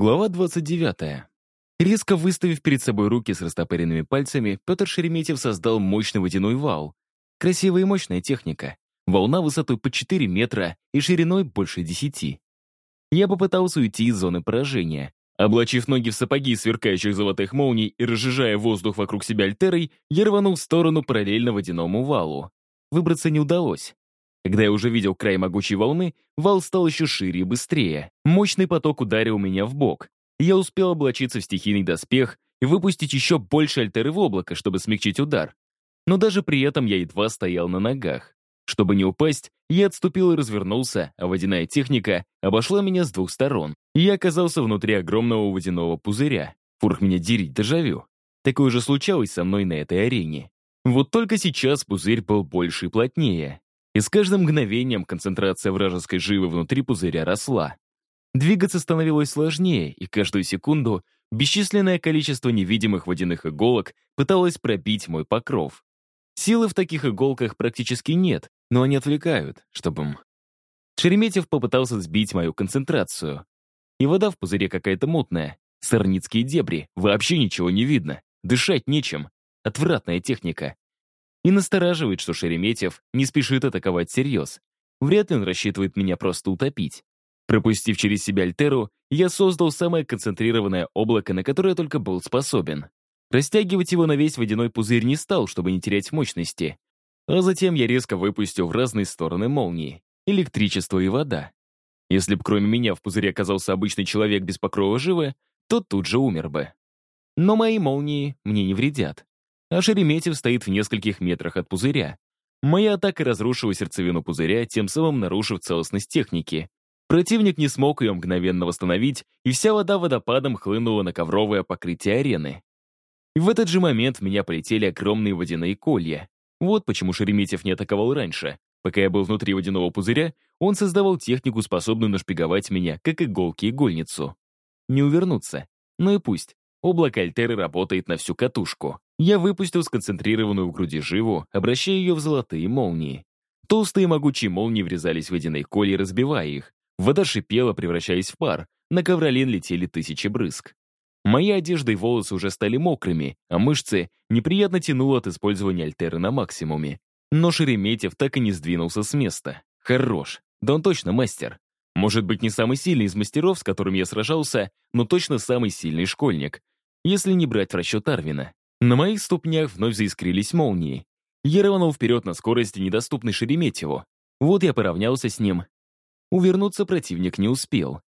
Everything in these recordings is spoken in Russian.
Глава 29. Резко выставив перед собой руки с растопыренными пальцами, Петр Шереметьев создал мощный водяной вал. Красивая и мощная техника. Волна высотой по 4 метра и шириной больше 10. Я попытался уйти из зоны поражения. Облачив ноги в сапоги сверкающих золотых молний и разжижая воздух вокруг себя альтерой, я рванул в сторону параллельно водяному валу. Выбраться не удалось. Когда я уже видел край могучей волны, вал стал еще шире и быстрее. Мощный поток ударил меня в бок. Я успел облачиться в стихийный доспех и выпустить еще больше альтеры в облако, чтобы смягчить удар. Но даже при этом я едва стоял на ногах. Чтобы не упасть, я отступил и развернулся, а водяная техника обошла меня с двух сторон. И я оказался внутри огромного водяного пузыря. Фурх меня дерить дежавю. Такое же случалось со мной на этой арене. Вот только сейчас пузырь был больше и плотнее и с каждым мгновением концентрация вражеской живы внутри пузыря росла. Двигаться становилось сложнее, и каждую секунду бесчисленное количество невидимых водяных иголок пыталось пробить мой покров. Силы в таких иголках практически нет, но они отвлекают, чтобы... Шереметьев попытался сбить мою концентрацию. И вода в пузыре какая-то мутная. Сорницкие дебри, вообще ничего не видно. Дышать нечем. Отвратная техника. И настораживает, что Шереметьев не спешит атаковать всерьез. Вряд ли он рассчитывает меня просто утопить. Пропустив через себя Альтеру, я создал самое концентрированное облако, на которое только был способен. Растягивать его на весь водяной пузырь не стал, чтобы не терять мощности. А затем я резко выпустил в разные стороны молнии. Электричество и вода. Если бы кроме меня в пузыре оказался обычный человек без покрова живы, то тут же умер бы. Но мои молнии мне не вредят а Шереметьев стоит в нескольких метрах от пузыря. Моя атака разрушила сердцевину пузыря, тем самым нарушив целостность техники. Противник не смог ее мгновенно восстановить, и вся вода водопадом хлынула на ковровое покрытие арены. И в этот же момент в меня полетели огромные водяные колья. Вот почему Шереметьев не атаковал раньше. Пока я был внутри водяного пузыря, он создавал технику, способную нашпиговать меня, как иголки-игольницу. Не увернуться. Ну и пусть. Облако Альтеры работает на всю катушку. Я выпустил сконцентрированную в груди живу, обращая ее в золотые молнии. Толстые могучие молнии врезались в водяные коли, разбивая их. Вода шипела, превращаясь в пар. На ковролин летели тысячи брызг. Моя одежда и волосы уже стали мокрыми, а мышцы неприятно тянуло от использования альтеры на максимуме. Но Шереметьев так и не сдвинулся с места. Хорош. Да он точно мастер. Может быть, не самый сильный из мастеров, с которым я сражался, но точно самый сильный школьник. Если не брать в расчет Арвина. На моих ступнях вновь заискрились молнии. Я рванул вперед на скорости, недоступной Шереметьеву. Вот я поравнялся с ним. Увернуться противник не успел.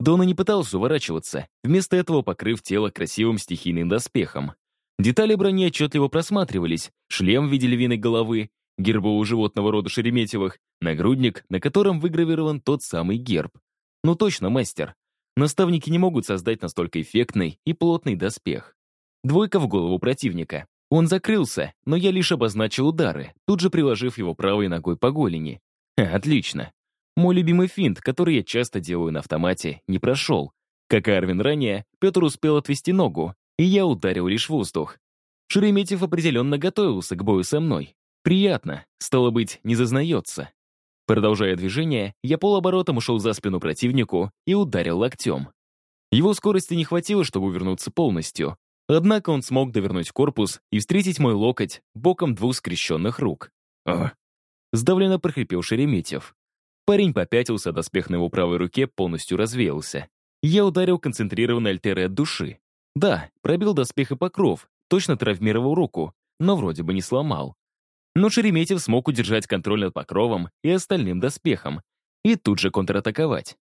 Дона не пытался уворачиваться, вместо этого покрыв тело красивым стихийным доспехом. Детали брони отчетливо просматривались, шлем в виде львиной головы, гербового животного рода Шереметьевых, нагрудник, на котором выгравирован тот самый герб. Ну точно, мастер. Наставники не могут создать настолько эффектный и плотный доспех. Двойка в голову противника. Он закрылся, но я лишь обозначил удары, тут же приложив его правой ногой по голени. Отлично. Мой любимый финт, который я часто делаю на автомате, не прошел. Как и Арвин ранее, Петр успел отвести ногу, и я ударил лишь воздух. Шереметьев определенно готовился к бою со мной. Приятно, стало быть, не зазнается. Продолжая движение, я полоборотом ушел за спину противнику и ударил локтем. Его скорости не хватило, чтобы увернуться полностью, Однако он смог довернуть корпус и встретить мой локоть боком двух скрещенных рук. «Ах!» Сдавленно прохрипел Шереметьев. Парень попятился, доспех на его правой руке полностью развеялся. Я ударил концентрированной альтерой от души. Да, пробил доспех и покров, точно травмировал руку, но вроде бы не сломал. Но Шереметьев смог удержать контроль над покровом и остальным доспехом, и тут же контратаковать.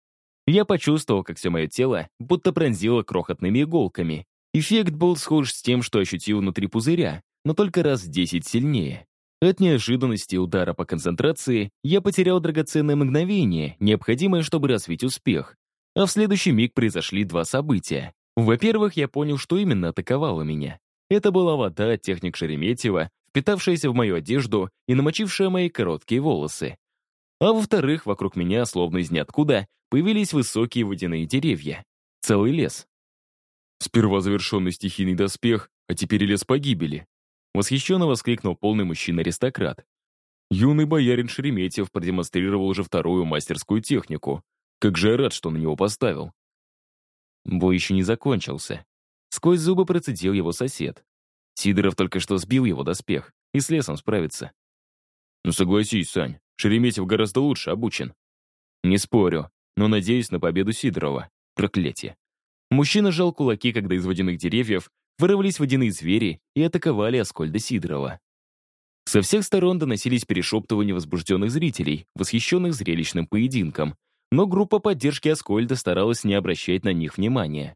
Я почувствовал, как все мое тело будто пронзило крохотными иголками, Эффект был схож с тем, что ощутил внутри пузыря, но только раз в 10 сильнее. От неожиданности удара по концентрации я потерял драгоценное мгновение, необходимое, чтобы развить успех. А в следующий миг произошли два события. Во-первых, я понял, что именно атаковало меня. Это была вода техник Шереметьева, впитавшаяся в мою одежду и намочившая мои короткие волосы. А во-вторых, вокруг меня, словно из ниоткуда, появились высокие водяные деревья. Целый лес. Сперва завершенный стихийный доспех, а теперь и лес погибели. Восхищенно воскликнул полный мужчина-аристократ. Юный боярин Шереметьев продемонстрировал уже вторую мастерскую технику. Как же я рад, что на него поставил. Бой еще не закончился. Сквозь зубы процедил его сосед. Сидоров только что сбил его доспех и с лесом справится. «Ну согласись, Сань, Шереметьев гораздо лучше обучен». «Не спорю, но надеюсь на победу Сидорова. Проклятие». Мужчина сжал кулаки, когда из водяных деревьев вырвались водяные звери и атаковали Аскольда Сидорова. Со всех сторон доносились перешептывания возбужденных зрителей, восхищенных зрелищным поединком, но группа поддержки Аскольда старалась не обращать на них внимания.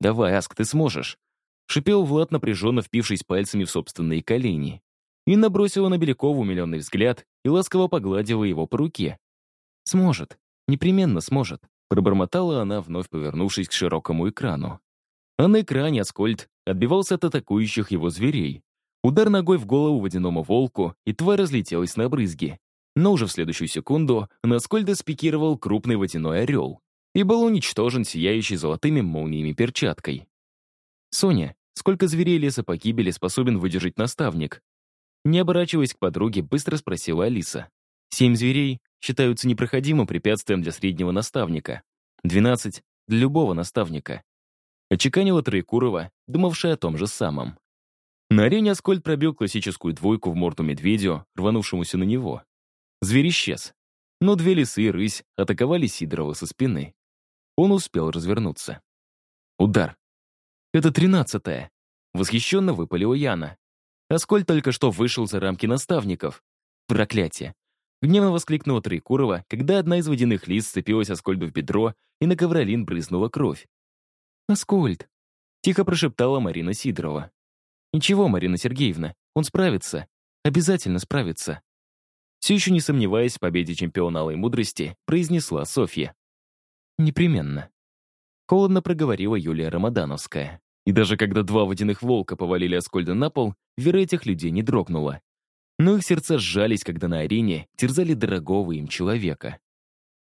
«Давай, Аск, ты сможешь», — шипел Влад, напряженно впившись пальцами в собственные колени. Инна бросила на Белякова умиленный взгляд и ласково погладила его по руке. «Сможет, непременно сможет», — пробормотала она, вновь повернувшись к широкому экрану. А на экране Аскольд отбивался от атакующих его зверей. Удар ногой в голову водяному волку, и тварь разлетелась на брызги. Но уже в следующую секунду на Аскольда спикировал крупный водяной орел и был уничтожен сияющей золотыми молниями перчаткой. «Соня, сколько зверей леса погибели способен выдержать наставник?» Не оборачиваясь к подруге, быстро спросила Алиса. «Семь зверей считаются непроходимым препятствием для среднего наставника. Двенадцать — для любого наставника. Очеканила Троекурова, думавшая о том же самом. На арене Аскольд пробил классическую двойку в морду медведю, рванувшемуся на него. Зверь исчез. Но две лисы и рысь атаковали Сидорова со спины. Он успел развернуться. Удар. Это тринадцатое. Восхищенно выпалила Яна. Аскольд только что вышел за рамки наставников. Проклятие. Гневно воскликнула Троекурова, когда одна из водяных лис сцепилась Аскольду в бедро, и на ковролин брызнула кровь. «Аскольд!» — тихо прошептала Марина Сидорова. «Ничего, Марина Сергеевна, он справится. Обязательно справится». Все еще не сомневаясь в победе чемпиона Алой Мудрости, произнесла Софья. «Непременно». Холодно проговорила Юлия Рамадановская. И даже когда два водяных волка повалили Аскольда на пол, вера этих людей не дрогнула. Но их сердца сжались, когда на арене терзали дорогого им человека.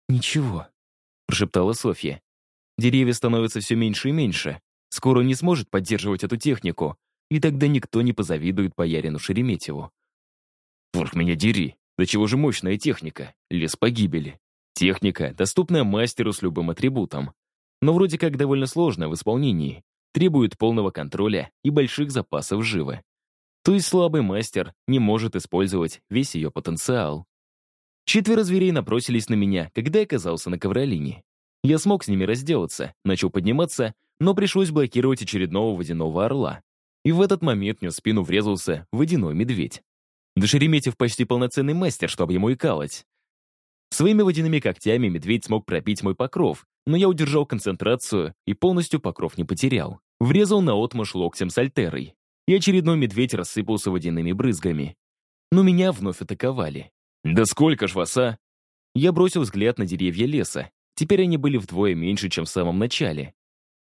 «Ничего», — прошептала Софья. Деревья становятся все меньше и меньше. Скоро он не сможет поддерживать эту технику, и тогда никто не позавидует боярину Шереметьеву. Ворх меня дери, до чего же мощная техника, лес погибели. Техника, доступная мастеру с любым атрибутом. Но вроде как довольно сложная в исполнении, требует полного контроля и больших запасов живы. То есть слабый мастер не может использовать весь ее потенциал. Четверо зверей напросились на меня, когда я оказался на ковролине. Я смог с ними разделаться, начал подниматься, но пришлось блокировать очередного водяного орла. И в этот момент мне в спину врезался водяной медведь. Да Шереметьев почти полноценный мастер, чтобы ему и калать. Своими водяными когтями медведь смог пробить мой покров, но я удержал концентрацию и полностью покров не потерял. Врезал на наотмашь локтем с альтерой. И очередной медведь рассыпался водяными брызгами. Но меня вновь атаковали. «Да сколько ж вас, а?» Я бросил взгляд на деревья леса, Теперь они были вдвое меньше, чем в самом начале.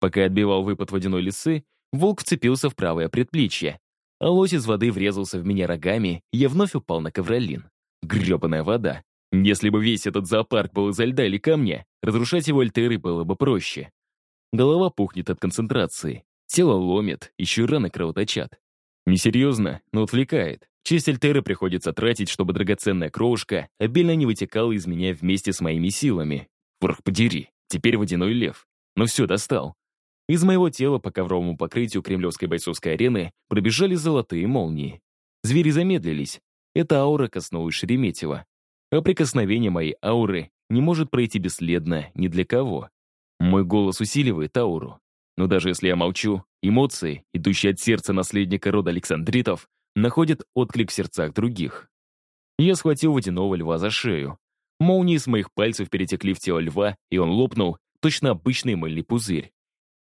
Пока я отбивал выпад водяной лисы, волк вцепился в правое предплечье, а лось из воды врезался в меня рогами, я вновь упал на ковролин. Гребаная вода. Если бы весь этот зоопарк был изо льда или камня, разрушать его альтеры было бы проще. Голова пухнет от концентрации, тело ломит, еще раны кровоточат. Несерьезно, но отвлекает. Честь альтеры приходится тратить, чтобы драгоценная кровушка обильно не вытекала из меня вместе с моими силами. Порох подери, теперь водяной лев. Ну все, достал. Из моего тела по ковровому покрытию Кремлевской бойцовской арены пробежали золотые молнии. Звери замедлились. Эта аура коснулась Шереметьева. А прикосновение моей ауры не может пройти бесследно ни для кого. Мой голос усиливает ауру. Но даже если я молчу, эмоции, идущие от сердца наследника рода Александритов, находят отклик в сердцах других. Я схватил водяного льва за шею, Молнии с моих пальцев перетекли в тело льва, и он лопнул, точно обычный мыльный пузырь.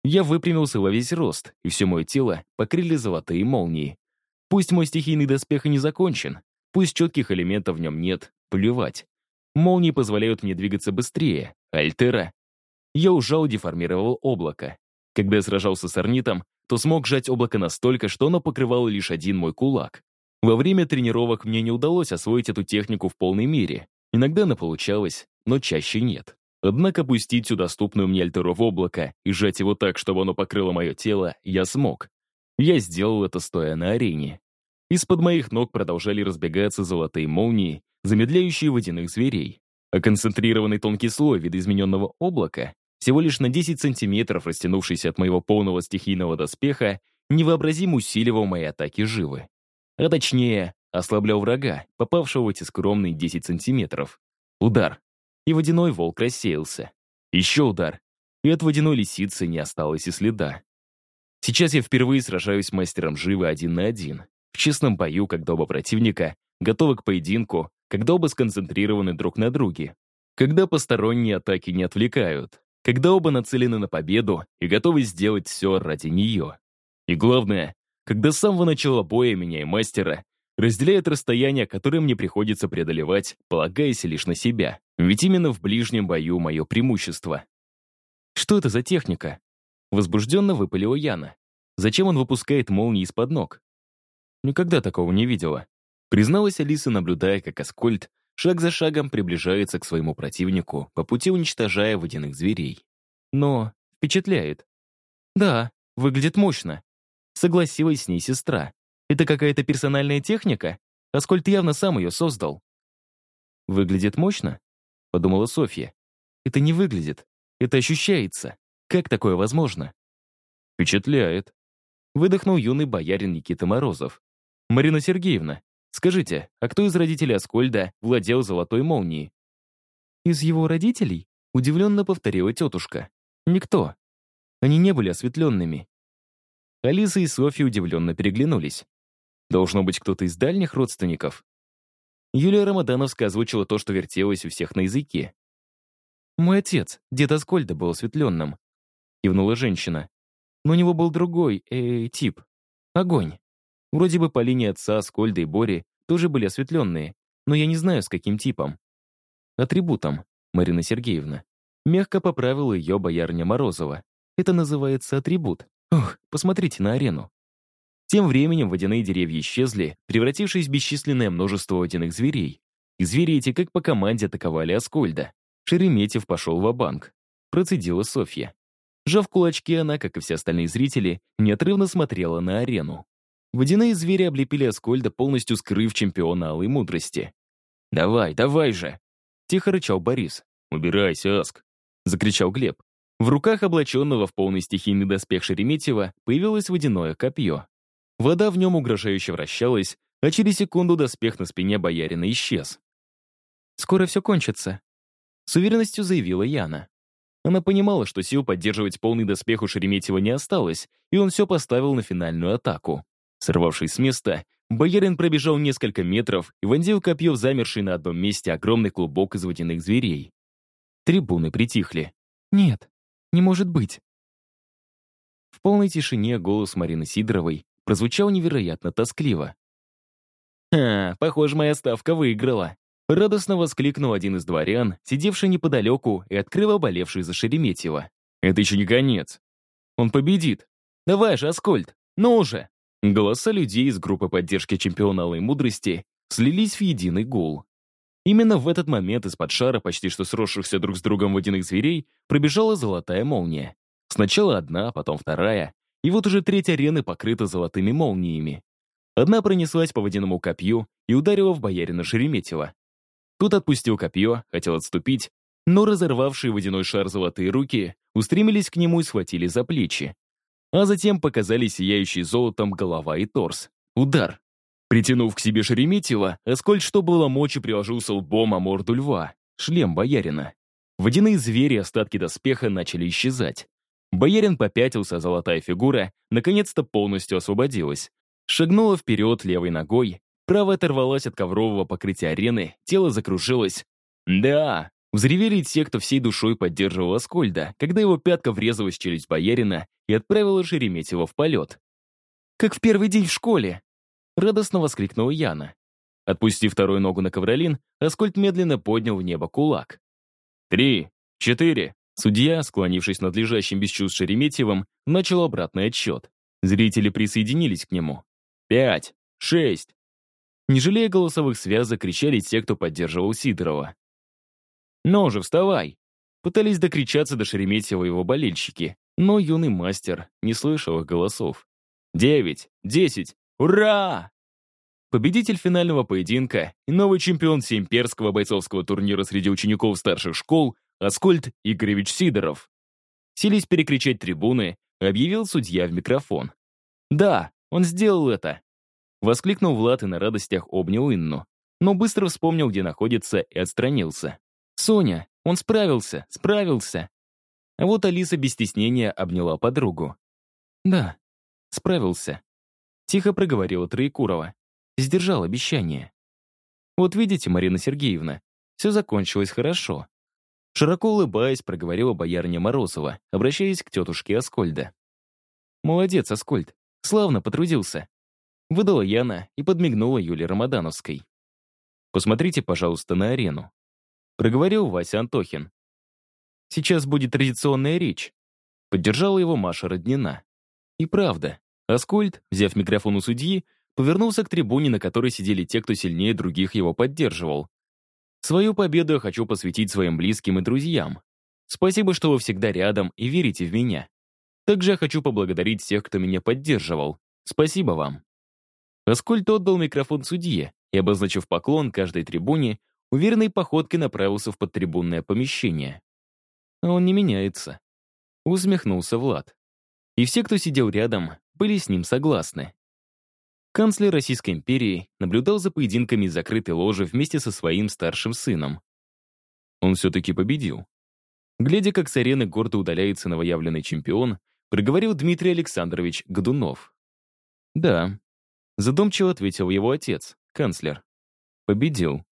Я выпрямился во весь рост, и все мое тело покрыли золотые молнии. Пусть мой стихийный доспех и не закончен, пусть четких элементов в нем нет, плевать. Молнии позволяют мне двигаться быстрее, альтера. Я ужал деформировал облако. Когда я сражался с орнитом, то смог сжать облако настолько, что оно покрывало лишь один мой кулак. Во время тренировок мне не удалось освоить эту технику в полной мере, Иногда она получалась, но чаще нет. Однако пустить всю доступную мне альтеру в облако и сжать его так, чтобы оно покрыло мое тело, я смог. Я сделал это, стоя на арене. Из-под моих ног продолжали разбегаться золотые молнии, замедляющие водяных зверей. А концентрированный тонкий слой видоизмененного облака всего лишь на 10 сантиметров растянувшийся от моего полного стихийного доспеха, невообразимо усиливал мои атаки живы. А точнее, ослаблял врага, попавшего в эти скромные 10 сантиметров. Удар. И водяной волк рассеялся. Еще удар. И от водяной лисицы не осталось и следа. Сейчас я впервые сражаюсь с мастером живы один на один. В честном бою, когда оба противника готовы к поединку, когда оба сконцентрированы друг на друге. Когда посторонние атаки не отвлекают. Когда оба нацелены на победу и готовы сделать все ради нее. И главное, когда с самого начала боя меня и мастера разделяет расстояние, которое мне приходится преодолевать, полагаясь лишь на себя. Ведь именно в ближнем бою мое преимущество. Что это за техника? Возбужденно выпалила Яна. Зачем он выпускает молнии из-под ног? Никогда такого не видела. Призналась Алиса, наблюдая, как Аскольд шаг за шагом приближается к своему противнику, по пути уничтожая водяных зверей. Но впечатляет. Да, выглядит мощно. Согласилась с ней сестра. Это какая-то персональная техника? Аскольд явно сам ее создал. «Выглядит мощно?» — подумала Софья. «Это не выглядит. Это ощущается. Как такое возможно?» «Впечатляет», — выдохнул юный боярин Никита Морозов. «Марина Сергеевна, скажите, а кто из родителей Аскольда владел золотой молнией?» «Из его родителей?» — удивленно повторила тетушка. «Никто. Они не были осветленными». Алиса и Софья удивленно переглянулись. Должно быть кто-то из дальних родственников. Юлия Рамадановская озвучила то, что вертелось у всех на языке. «Мой отец, дед Аскольда, был осветленным», — кивнула женщина. «Но у него был другой, э, тип. Огонь. Вроде бы по линии отца Аскольда и Бори тоже были осветленные, но я не знаю, с каким типом. Атрибутом, Марина Сергеевна. Мягко поправила ее боярня Морозова. Это называется атрибут. Ох, посмотрите на арену. Тем временем водяные деревья исчезли, превратившись в бесчисленное множество водяных зверей. И звери эти как по команде атаковали Аскольда. Шереметьев пошел в банк Процедила Софья. Жав кулачки, она, как и все остальные зрители, неотрывно смотрела на арену. Водяные звери облепили Аскольда, полностью скрыв чемпиона алой мудрости. «Давай, давай же!» Тихо рычал Борис. «Убирайся, Аск!» Закричал Глеб. В руках облаченного в полный стихийный доспех Шереметьева появилось водяное копье. Вода в нем угрожающе вращалась, а через секунду доспех на спине боярина исчез. «Скоро все кончится», — с уверенностью заявила Яна. Она понимала, что сил поддерживать полный доспех у Шереметьева не осталось, и он все поставил на финальную атаку. Сорвавшись с места, боярин пробежал несколько метров и вонзил копье в замерший на одном месте огромный клубок из водяных зверей. Трибуны притихли. «Нет, не может быть». В полной тишине голос Марины Сидоровой прозвучал невероятно тоскливо. «А, похоже, моя ставка выиграла», — радостно воскликнул один из дворян, сидевший неподалеку и открыв болевший за Шереметьева. «Это еще не конец. Он победит. Давай же, Аскольд, ну уже!» Голоса людей из группы поддержки чемпиона Алой Мудрости слились в единый гул. Именно в этот момент из-под шара почти что сросшихся друг с другом водяных зверей пробежала золотая молния. Сначала одна, потом вторая, и вот уже треть арены покрыта золотыми молниями. Одна пронеслась по водяному копью и ударила в боярина Шереметьева. Тут отпустил копье, хотел отступить, но разорвавшие водяной шар золотые руки устремились к нему и схватили за плечи. А затем показали сияющие золотом голова и торс. Удар. Притянув к себе Шереметьева, Аскольд, что было мочи, приложился лбом о морду льва, шлем боярина. Водяные звери, остатки доспеха начали исчезать. Боярин попятился, золотая фигура наконец-то полностью освободилась. Шагнула вперед левой ногой, правая оторвалась от коврового покрытия арены, тело закружилось. «Да!» Взревели те, кто всей душой поддерживал Аскольда, когда его пятка врезалась в челюсть боярина и отправила Шереметьева в полет. «Как в первый день в школе!» Радостно воскликнула Яна. Отпустив вторую ногу на ковролин, Аскольд медленно поднял в небо кулак. «Три, четыре, Судья, склонившись над лежащим без чувств Шереметьевым, начал обратный отсчет. Зрители присоединились к нему. «Пять! Шесть!» Не жалея голосовых связок, кричали те, кто поддерживал Сидорова. «Ну же, вставай!» Пытались докричаться до Шереметьева его болельщики, но юный мастер не слышал их голосов. «Девять! Десять! Ура!» Победитель финального поединка и новый чемпион всеимперского бойцовского турнира среди учеников старших школ Аскольд Игоревич Сидоров. Сились перекричать трибуны, объявил судья в микрофон. «Да, он сделал это!» Воскликнул Влад и на радостях обнял Инну, но быстро вспомнил, где находится, и отстранился. «Соня, он справился, справился!» А вот Алиса без стеснения обняла подругу. «Да, справился», — тихо проговорила Троекурова. Сдержал обещание. «Вот видите, Марина Сергеевна, все закончилось хорошо». Широко улыбаясь, проговорила боярня Морозова, обращаясь к тетушке Аскольда. «Молодец, Аскольд, славно потрудился», — выдала Яна и подмигнула Юле Рамадановской. «Посмотрите, пожалуйста, на арену», — проговорил Вася Антохин. «Сейчас будет традиционная речь», — поддержала его Маша Роднина. И правда, Аскольд, взяв микрофон у судьи, повернулся к трибуне, на которой сидели те, кто сильнее других его поддерживал. Свою победу я хочу посвятить своим близким и друзьям. Спасибо, что вы всегда рядом и верите в меня. Также я хочу поблагодарить всех, кто меня поддерживал. Спасибо вам. Аскольд отдал микрофон судье и, обозначив поклон каждой трибуне, уверенной походкой направился в подтрибунное помещение. А он не меняется. Усмехнулся Влад. И все, кто сидел рядом, были с ним согласны. Канцлер Российской империи наблюдал за поединками из закрытой ложи вместе со своим старшим сыном. Он все-таки победил. Глядя, как с арены гордо удаляется новоявленный чемпион, проговорил Дмитрий Александрович Годунов. «Да», — задумчиво ответил его отец, канцлер. «Победил».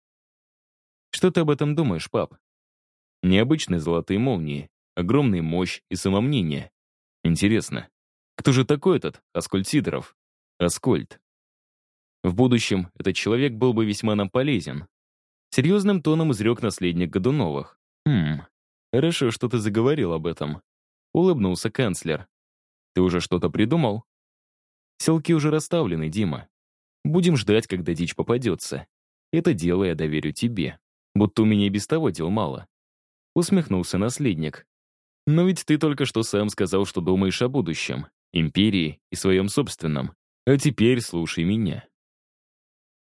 «Что ты об этом думаешь, пап?» Необычные золотые молнии, огромная мощь и самомнение. Интересно, кто же такой этот Аскольд Сидоров? Аскольд. В будущем этот человек был бы весьма нам полезен. Серьезным тоном изрек наследник Годуновых. «Хм, хорошо, что ты заговорил об этом», — улыбнулся канцлер. «Ты уже что-то придумал?» «Селки уже расставлены, Дима. Будем ждать, когда дичь попадется. Это дело я доверю тебе. Будто у меня и без того дел мало». Усмехнулся наследник. «Но ведь ты только что сам сказал, что думаешь о будущем, империи и своем собственном. А теперь слушай меня».